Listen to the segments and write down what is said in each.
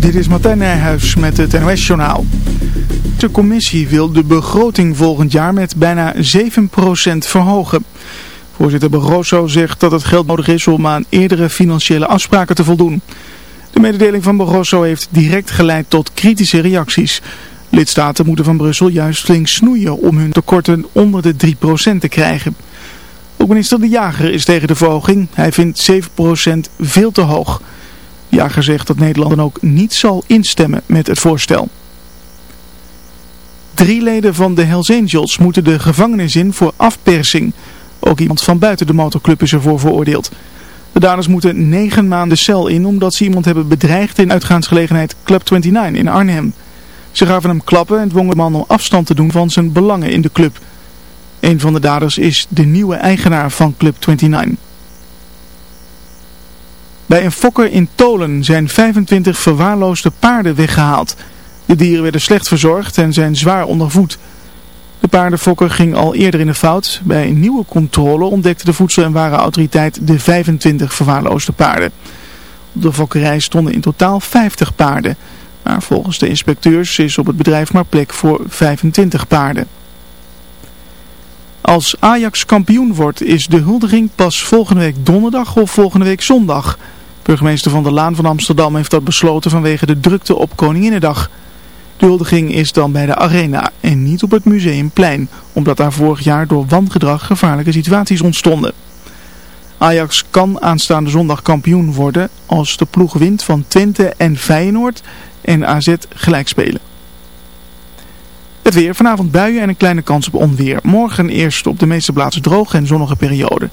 Dit is Martijn Nijhuis met het NOS-journaal. De commissie wil de begroting volgend jaar met bijna 7% verhogen. Voorzitter Barroso zegt dat het geld nodig is om aan eerdere financiële afspraken te voldoen. De mededeling van Barroso heeft direct geleid tot kritische reacties. Lidstaten moeten van Brussel juist flink snoeien om hun tekorten onder de 3% te krijgen. Ook minister De Jager is tegen de verhoging. Hij vindt 7% veel te hoog. Jager zegt dat Nederland dan ook niet zal instemmen met het voorstel. Drie leden van de Hells Angels moeten de gevangenis in voor afpersing. Ook iemand van buiten de motorclub is ervoor veroordeeld. De daders moeten negen maanden cel in omdat ze iemand hebben bedreigd in uitgaansgelegenheid Club 29 in Arnhem. Ze gaven hem klappen en dwongen de man om afstand te doen van zijn belangen in de club. Een van de daders is de nieuwe eigenaar van Club 29. Bij een fokker in Tolen zijn 25 verwaarloosde paarden weggehaald. De dieren werden slecht verzorgd en zijn zwaar ondervoed. De paardenfokker ging al eerder in de fout. Bij een nieuwe controle ontdekte de Voedsel- en Warenautoriteit de 25 verwaarloosde paarden. Op de fokkerij stonden in totaal 50 paarden. Maar volgens de inspecteurs is op het bedrijf maar plek voor 25 paarden. Als Ajax kampioen wordt is de huldiging pas volgende week donderdag of volgende week zondag. Burgemeester Van der Laan van Amsterdam heeft dat besloten vanwege de drukte op Koninginnedag. De huldiging is dan bij de Arena en niet op het Museumplein, omdat daar vorig jaar door wangedrag gevaarlijke situaties ontstonden. Ajax kan aanstaande zondag kampioen worden als de ploeg wint van Twente en Feyenoord en AZ gelijk spelen. Het weer, vanavond buien en een kleine kans op onweer. Morgen eerst op de meeste plaatsen droog en zonnige periode.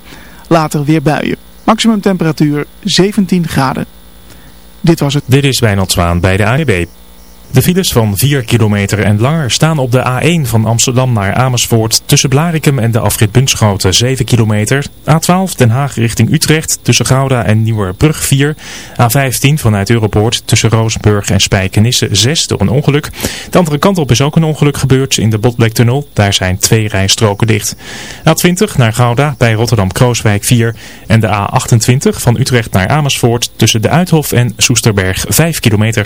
Later weer buien. Maximum temperatuur 17 graden. Dit was het. Dit is Wijnald Zwaan bij de AEB. De files van 4 kilometer en langer staan op de A1 van Amsterdam naar Amersfoort tussen Blarikum en de afrit Bunschoten 7 kilometer. A12 Den Haag richting Utrecht tussen Gouda en Nieuwerbrug 4. A15 vanuit Europoort tussen Roosburg en Spijkenisse 6 door een ongeluk. De andere kant op is ook een ongeluk gebeurd in de Botlektunnel. Daar zijn twee rijstroken dicht. A20 naar Gouda bij Rotterdam-Krooswijk 4. En de A28 van Utrecht naar Amersfoort tussen de Uithof en Soesterberg 5 kilometer.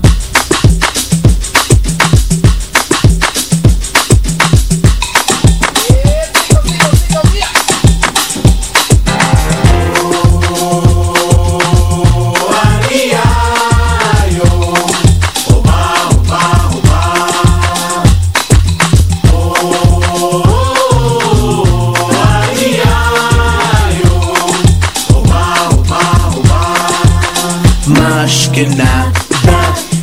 Mushkina.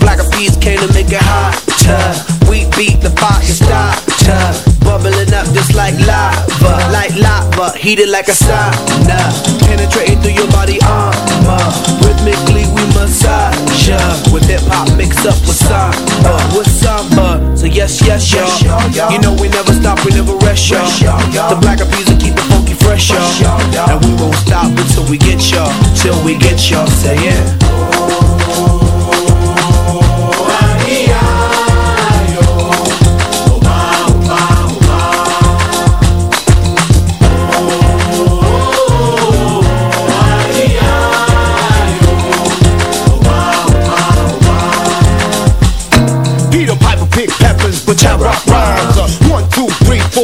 Black Eyed Peas came to make it hotter. We beat the fire starter. Bubbling up just like lava, like lava, heated like a sauna. Penetrating through your body armor. Rhythmically we massage ya. With hip hop mixed up with samba, with samba. So yes, yes, y'all. You know we never stop, we never rest, y'all. The Black Eyed Peas will keep the funky fresh, y'all. And we won't stop until we get y'all, till we get y'all. Say yeah.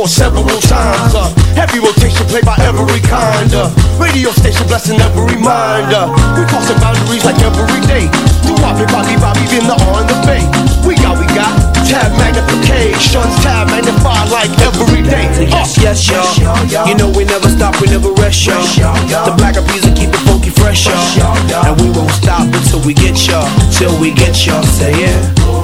Three, several times. Uh, heavy rotation played by every kind. Uh, radio station blessing every mind. Uh, we crossing boundaries like every day. Do Bobby, Bobby, Bobby, been the on the bay. We got, we got tab magnification, tab magnified like every day. Uh, Yes, yes, y'all. You know we never stop, we never rest, y'all. The black of will keep it funky fresh, y'all. And we won't stop until we get y'all, till we get y'all. Say yeah.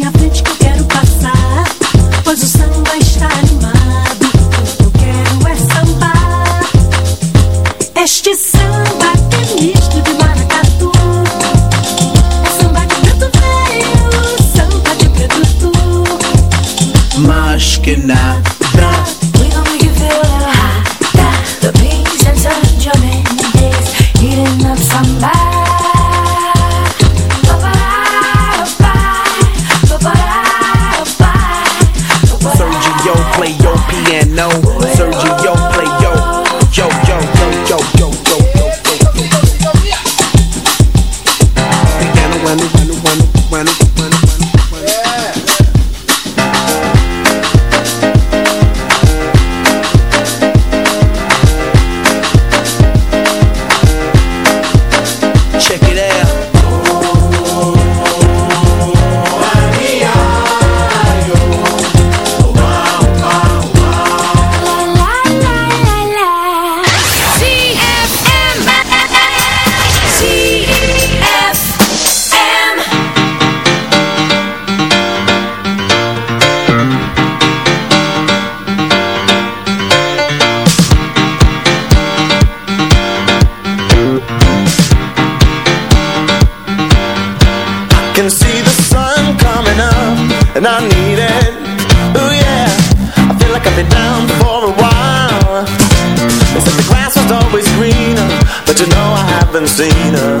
Haven't seen her.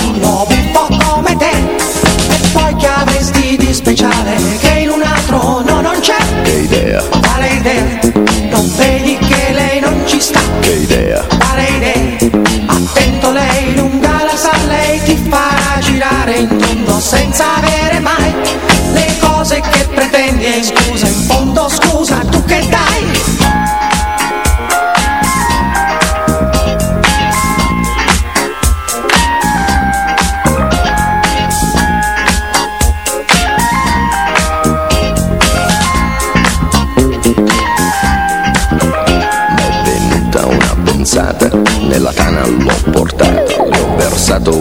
senza avere mai le cose che pretendi, e scusa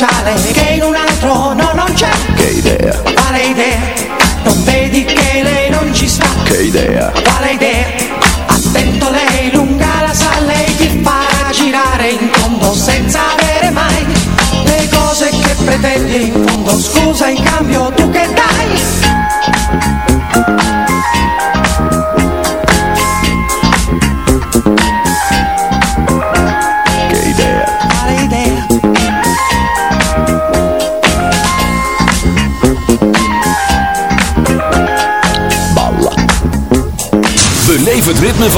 Charlie.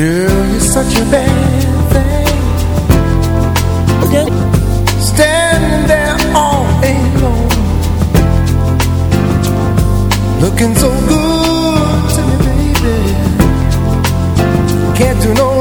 Girl, you're such a bad thing. Again. Standing there all alone. Looking so good to me, baby. Can't do no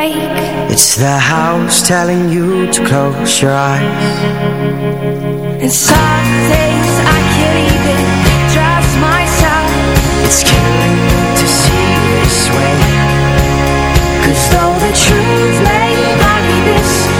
awake. It's the house telling you to close your eyes. And some days I can't even trust myself. It's killing me to see this way. Cause though the truth may vary, this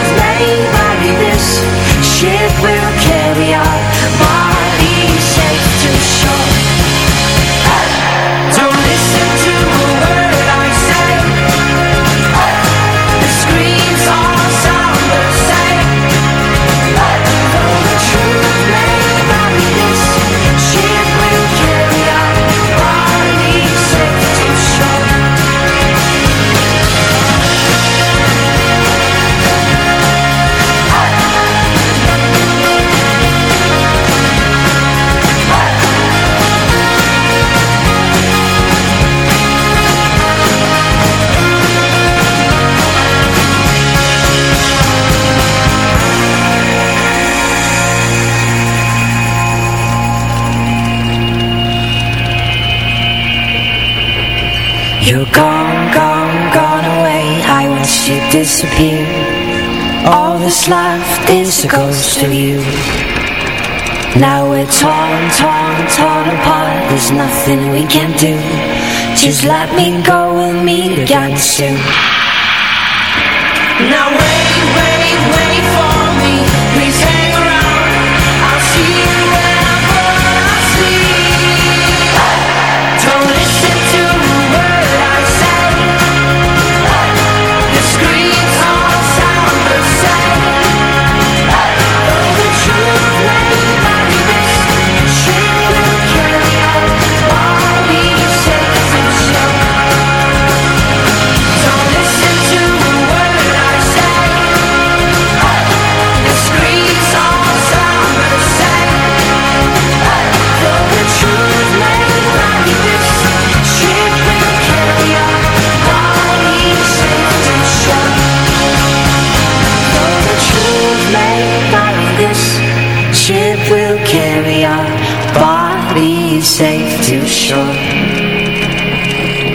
You're gone, gone, gone away. I watched you'd disappear. All that's left is a ghost of you. Now we're torn, torn, torn apart. There's nothing we can do. Just let me go, we'll meet again soon. Now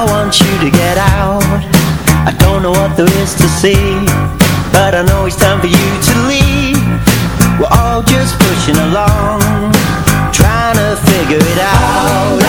I want you to get out. I don't know what there is to see But I know it's time for you to leave. We're all just pushing along Trying to figure it out.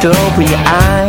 都不要爱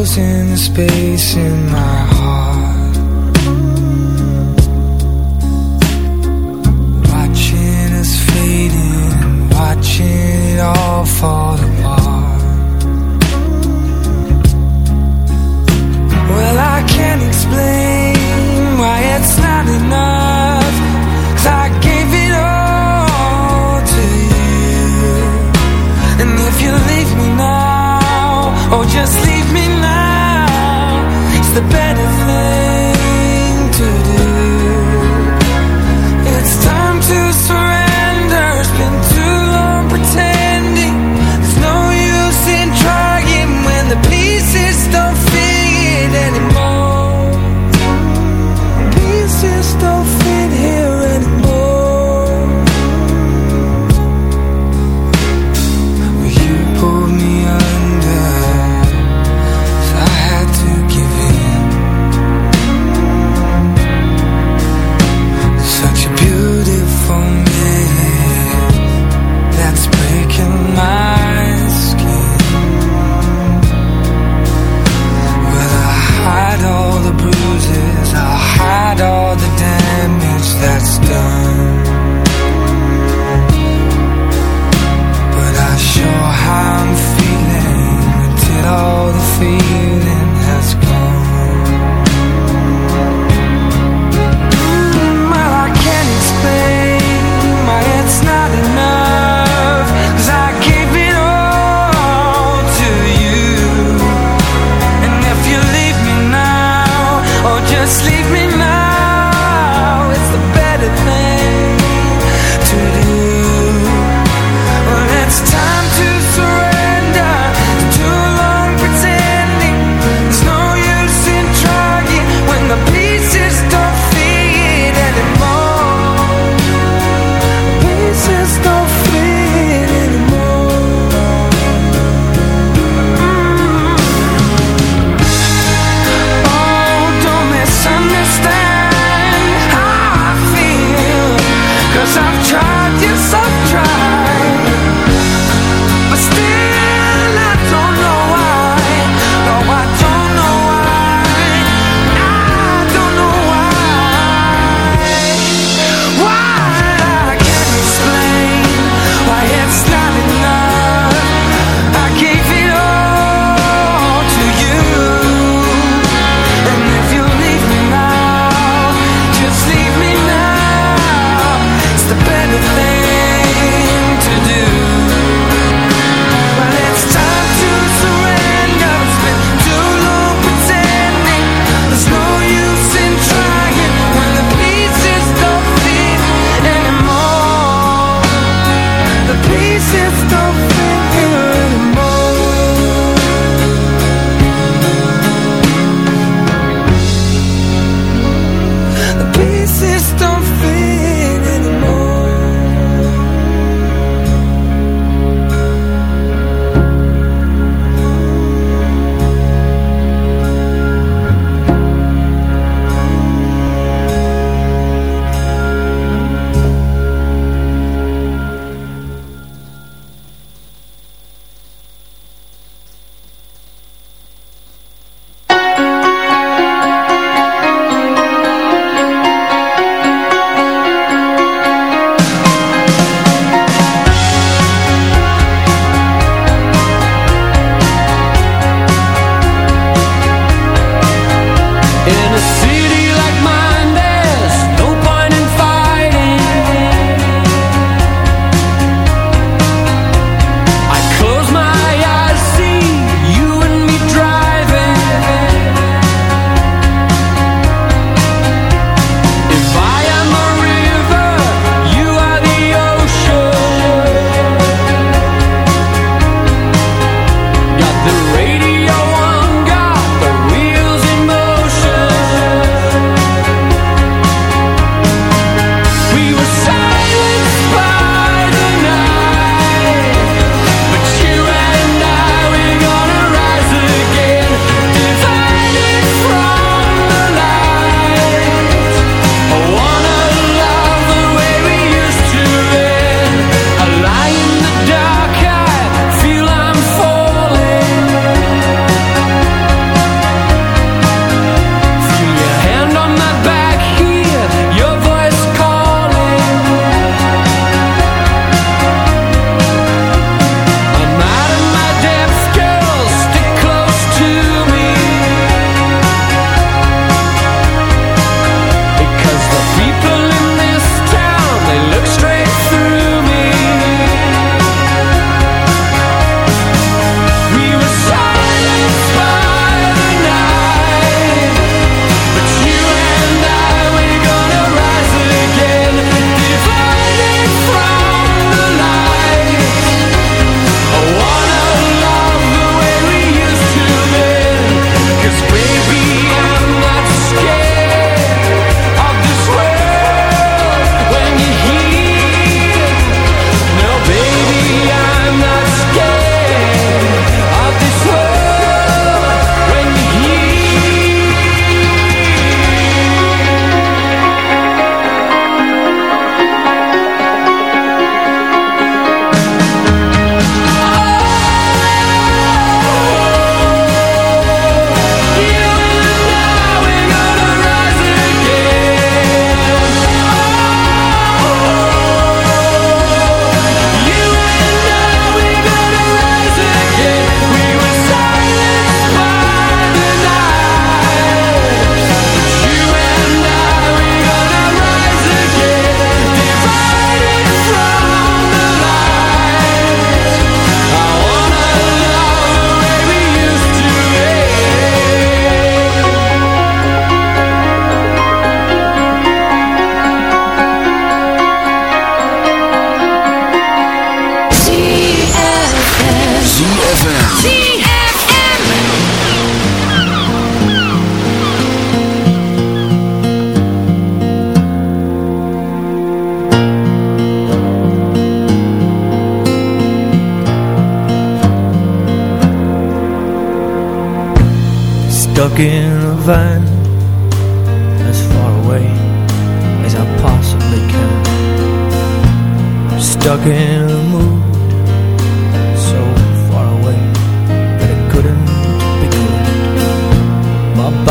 frozen space in my heart.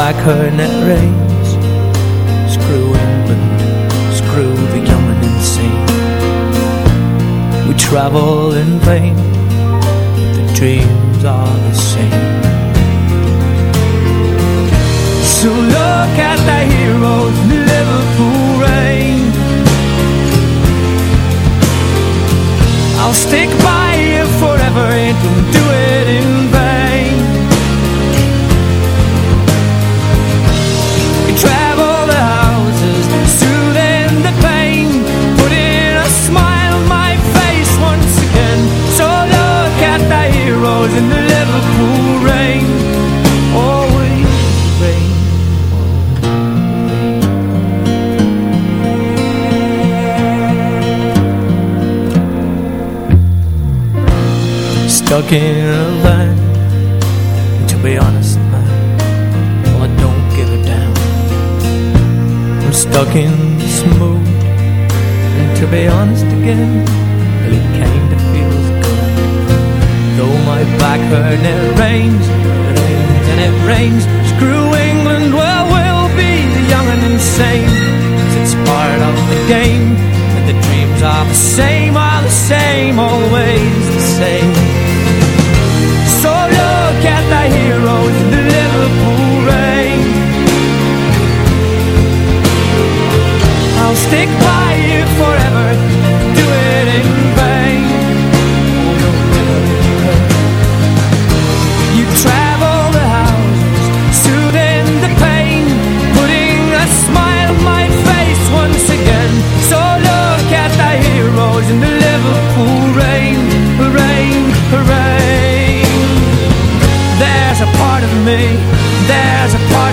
like her net rains. Screw England, screw the young and insane. We travel in vain, the dreams are the same. So look at the heroes in Liverpool rain. I'll stick by you forever and don't do it in vain. Stuck in a van. To be honest, man, well, I don't give a damn. I'm stuck in this mood, and to be honest again, well, it kinda feels good. Though my back hurt it rains, it rains and it rains. Screw England, well, we'll be the young and insane. it's part of the game, and the dreams are the same, are the same, always the same. Heroes in the Liverpool rain. I'll stick by you forever, do it in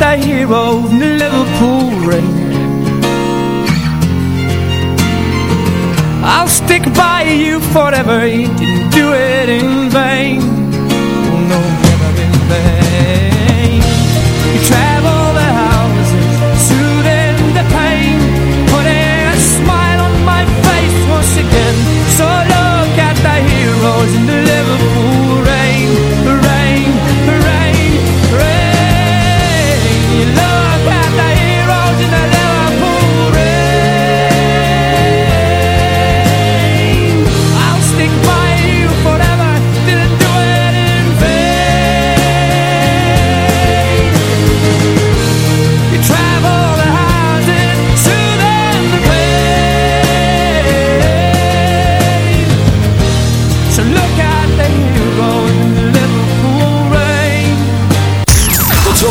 look at the hero in the Liverpool rain. I'll stick by you forever. You didn't do it in vain.